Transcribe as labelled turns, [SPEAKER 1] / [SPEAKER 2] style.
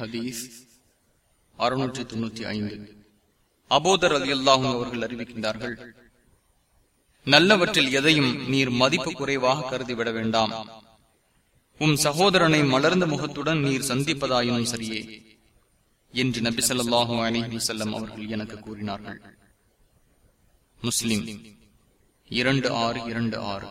[SPEAKER 1] ஹதீஸ் அறுநூற்றி தொண்ணூத்தி ஐந்து. அபோதர் அலி அல்லாஹும் அவர்கள் அறிவிக்கின்றார்கள் நல்லவற்றில் எதையும் நீர் மதிப்பு குறைவாக கருதிவிட வேண்டாம். உம் சகோதரனை மலர்ந்த முகத்துடன் நீர் சந்திப்பதாயினும் சரியே என்று நபி சொல்லாஹு அலிஹி செல்லம் அவர்கள் எனக்கு கூறினார்கள். முஸ்லிம் இரண்டு ஆறு இரண்டு ஆறு.